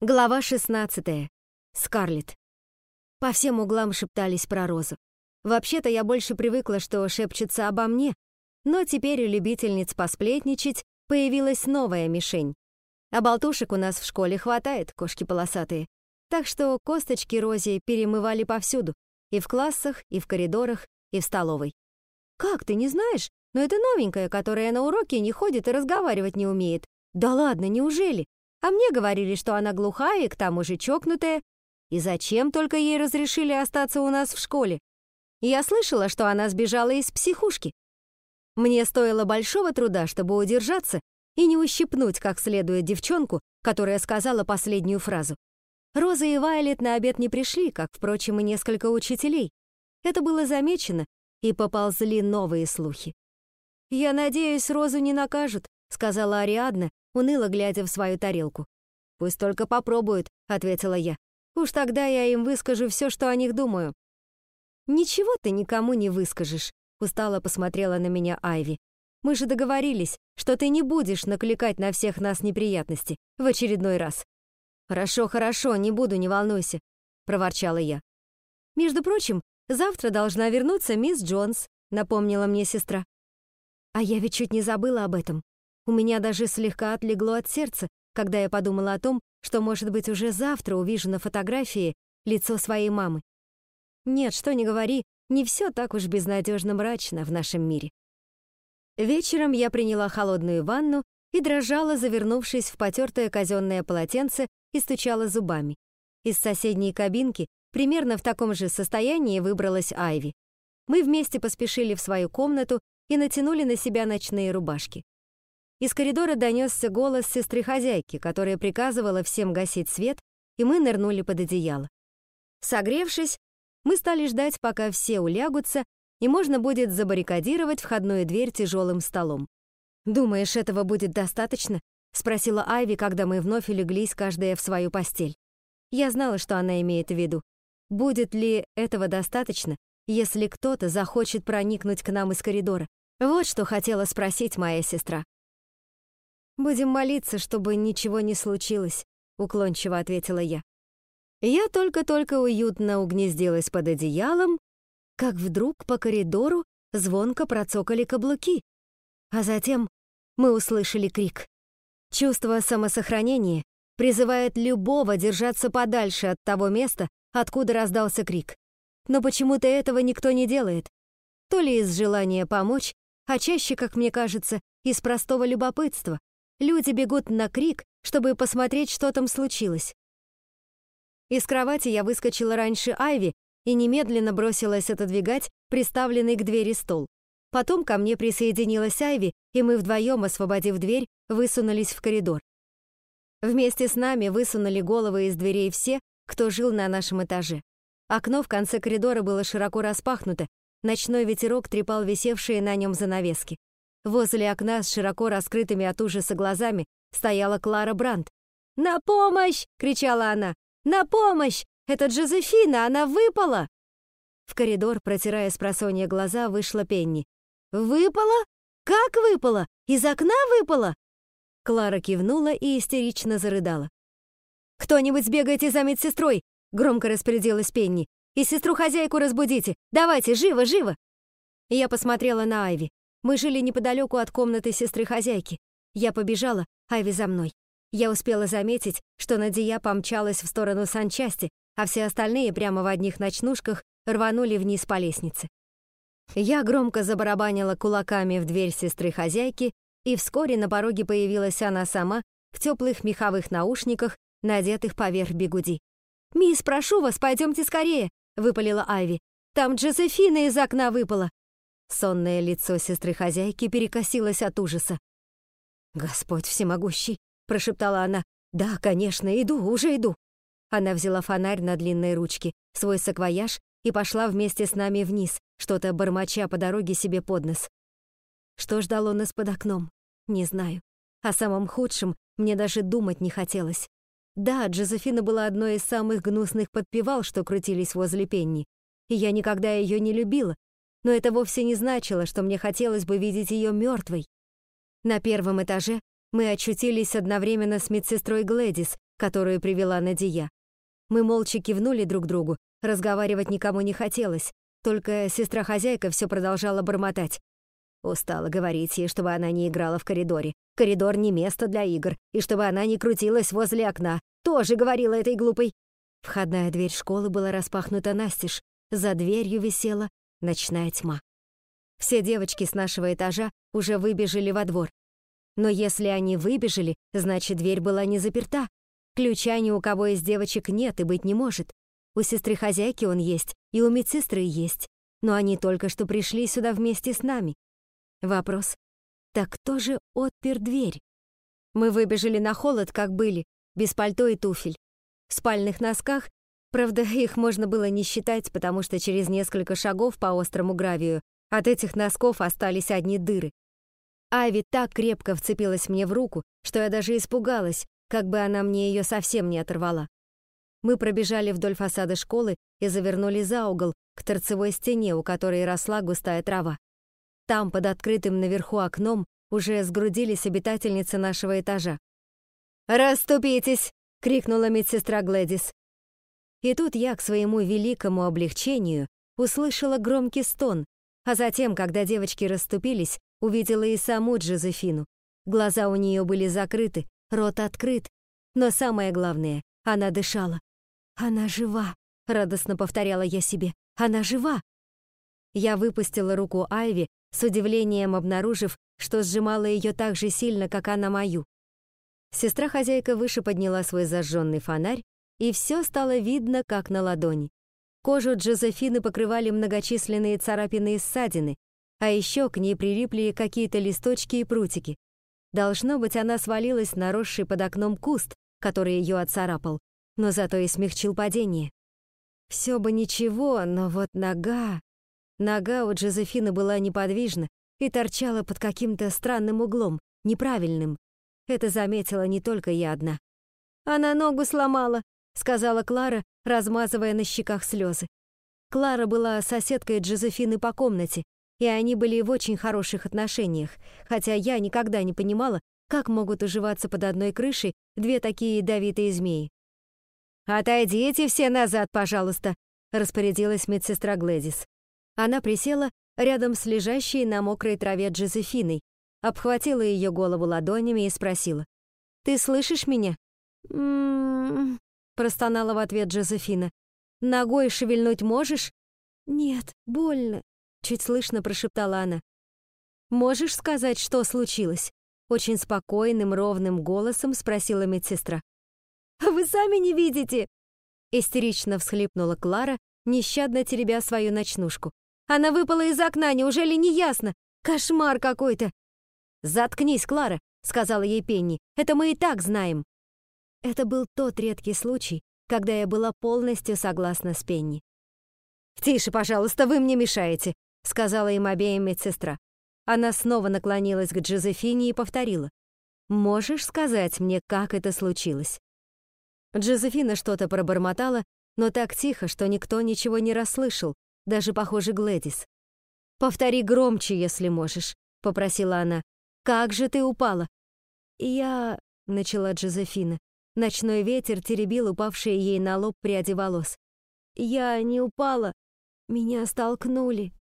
Глава 16. Скарлетт. По всем углам шептались про Розу. Вообще-то я больше привыкла, что шепчется обо мне, но теперь у любительниц посплетничать появилась новая мишень. А болтушек у нас в школе хватает, кошки полосатые. Так что косточки Розе перемывали повсюду, и в классах, и в коридорах, и в столовой. «Как, ты не знаешь? Но это новенькая, которая на уроке не ходит и разговаривать не умеет. Да ладно, неужели? А мне говорили, что она глухая и к тому же чокнутая. И зачем только ей разрешили остаться у нас в школе? Я слышала, что она сбежала из психушки. Мне стоило большого труда, чтобы удержаться и не ущипнуть как следует девчонку, которая сказала последнюю фразу. Роза и Вайлет на обед не пришли, как, впрочем, и несколько учителей. Это было замечено, и поползли новые слухи. «Я надеюсь, Розу не накажут», — сказала Ариадна, уныло глядя в свою тарелку. «Пусть только попробуют», — ответила я. «Уж тогда я им выскажу все, что о них думаю». «Ничего ты никому не выскажешь», — устало посмотрела на меня Айви. «Мы же договорились, что ты не будешь накликать на всех нас неприятности в очередной раз». «Хорошо, хорошо, не буду, не волнуйся», — проворчала я. «Между прочим, завтра должна вернуться мисс Джонс», — напомнила мне сестра. А я ведь чуть не забыла об этом. У меня даже слегка отлегло от сердца, когда я подумала о том, что, может быть, уже завтра увижу на фотографии лицо своей мамы. Нет, что не говори, не все так уж безнадежно мрачно в нашем мире. Вечером я приняла холодную ванну и дрожала, завернувшись в потертое казенное полотенце и стучала зубами. Из соседней кабинки примерно в таком же состоянии выбралась Айви. Мы вместе поспешили в свою комнату и натянули на себя ночные рубашки. Из коридора донесся голос сестры-хозяйки, которая приказывала всем гасить свет, и мы нырнули под одеяло. Согревшись, мы стали ждать, пока все улягутся, и можно будет забаррикадировать входную дверь тяжелым столом. «Думаешь, этого будет достаточно?» — спросила Айви, когда мы вновь улеглись, каждая в свою постель. Я знала, что она имеет в виду. Будет ли этого достаточно, если кто-то захочет проникнуть к нам из коридора? Вот что хотела спросить моя сестра. «Будем молиться, чтобы ничего не случилось», — уклончиво ответила я. Я только-только уютно угнездилась под одеялом, как вдруг по коридору звонко процокали каблуки, а затем мы услышали крик. Чувство самосохранения призывает любого держаться подальше от того места, откуда раздался крик. Но почему-то этого никто не делает. То ли из желания помочь, а чаще, как мне кажется, из простого любопытства, Люди бегут на крик, чтобы посмотреть, что там случилось. Из кровати я выскочила раньше Айви и немедленно бросилась отодвигать приставленный к двери стол. Потом ко мне присоединилась Айви, и мы вдвоем, освободив дверь, высунулись в коридор. Вместе с нами высунули головы из дверей все, кто жил на нашем этаже. Окно в конце коридора было широко распахнуто, ночной ветерок трепал висевшие на нем занавески. Возле окна с широко раскрытыми от ужаса глазами стояла Клара Брандт. «На помощь!» — кричала она. «На помощь! Это Джозефина, она выпала!» В коридор, протирая с просонья глаза, вышла Пенни. «Выпала? Как выпала? Из окна выпала?» Клара кивнула и истерично зарыдала. «Кто-нибудь сбегайте за медсестрой!» — громко распорядилась Пенни. «И сестру-хозяйку разбудите! Давайте, живо, живо!» Я посмотрела на Айви. Мы жили неподалеку от комнаты сестры-хозяйки. Я побежала, Айви за мной. Я успела заметить, что Надия помчалась в сторону санчасти, а все остальные прямо в одних ночнушках рванули вниз по лестнице. Я громко забарабанила кулаками в дверь сестры-хозяйки, и вскоре на пороге появилась она сама в теплых меховых наушниках, надетых поверх бегуди. «Мисс, прошу вас, пойдемте скорее!» — выпалила Айви. «Там Джозефина из окна выпала!» Сонное лицо сестры-хозяйки перекосилось от ужаса. «Господь всемогущий!» — прошептала она. «Да, конечно, иду, уже иду!» Она взяла фонарь на длинной ручке, свой саквояж и пошла вместе с нами вниз, что-то бормоча по дороге себе под нос. Что ждало нас под окном? Не знаю. О самом худшем мне даже думать не хотелось. Да, Джозефина была одной из самых гнусных подпевал, что крутились возле Пенни. И я никогда ее не любила, но это вовсе не значило, что мне хотелось бы видеть ее мертвой. На первом этаже мы очутились одновременно с медсестрой Глэдис, которую привела Надия. Мы молча кивнули друг другу, разговаривать никому не хотелось, только сестра-хозяйка все продолжала бормотать. Устала говорить ей, чтобы она не играла в коридоре. Коридор не место для игр, и чтобы она не крутилась возле окна. Тоже говорила этой глупой. Входная дверь школы была распахнута настежь. За дверью висела ночная тьма. Все девочки с нашего этажа уже выбежали во двор. Но если они выбежали, значит, дверь была не заперта. Ключа ни у кого из девочек нет и быть не может. У сестры-хозяйки он есть, и у медсестры есть. Но они только что пришли сюда вместе с нами. Вопрос. Так кто же отпер дверь? Мы выбежали на холод, как были, без пальто и туфель. В спальных носках, правда, их можно было не считать, потому что через несколько шагов по острому гравию от этих носков остались одни дыры. Ави так крепко вцепилась мне в руку, что я даже испугалась, как бы она мне ее совсем не оторвала. Мы пробежали вдоль фасада школы и завернули за угол к торцевой стене, у которой росла густая трава. Там, под открытым наверху окном, уже сгрудились обитательницы нашего этажа. «Расступитесь!» — крикнула медсестра Глэдис. И тут я, к своему великому облегчению, услышала громкий стон, а затем, когда девочки расступились, увидела и саму Джозефину. Глаза у нее были закрыты, рот открыт, но самое главное, она дышала. «Она жива!» — радостно повторяла я себе. «Она жива!» Я выпустила руку Айви с удивлением обнаружив, что сжимала ее так же сильно, как она мою. Сестра-хозяйка выше подняла свой зажженный фонарь, и все стало видно, как на ладони. Кожу Джозефины покрывали многочисленные царапины и ссадины, а еще к ней прилипли какие-то листочки и прутики. Должно быть, она свалилась на росший под окном куст, который ее отцарапал, но зато и смягчил падение. Все бы ничего, но вот нога... Нога у Джозефины была неподвижна и торчала под каким-то странным углом, неправильным. Это заметила не только я одна. «Она ногу сломала», — сказала Клара, размазывая на щеках слезы. Клара была соседкой Джозефины по комнате, и они были в очень хороших отношениях, хотя я никогда не понимала, как могут уживаться под одной крышей две такие ядовитые змеи. «Отойдите все назад, пожалуйста», — распорядилась медсестра Глэдис. Она присела рядом с лежащей на мокрой траве Джозефиной, обхватила ее голову ладонями и спросила. «Ты слышишь меня?» «М-м-м», простонала в ответ Джозефина. «Ногой шевельнуть можешь?» «Нет, больно», — чуть слышно прошептала она. «Можешь сказать, что случилось?» Очень спокойным, ровным голосом спросила медсестра. «А вы сами не видите!» Истерично всхлипнула Клара, нещадно теребя свою ночнушку. Она выпала из окна, неужели не ясно? Кошмар какой-то!» «Заткнись, Клара!» — сказала ей Пенни. «Это мы и так знаем!» Это был тот редкий случай, когда я была полностью согласна с Пенни. «Тише, пожалуйста, вы мне мешаете», — сказала им обеим медсестра. Она снова наклонилась к Джозефине и повторила. «Можешь сказать мне, как это случилось?» Джозефина что-то пробормотала, но так тихо, что никто ничего не расслышал, даже, похоже, Глэдис. «Повтори громче, если можешь», — попросила она. «Как же ты упала?» «Я...» — начала Джозефина. Ночной ветер теребил упавшие ей на лоб пряди волос. «Я не упала. Меня столкнули».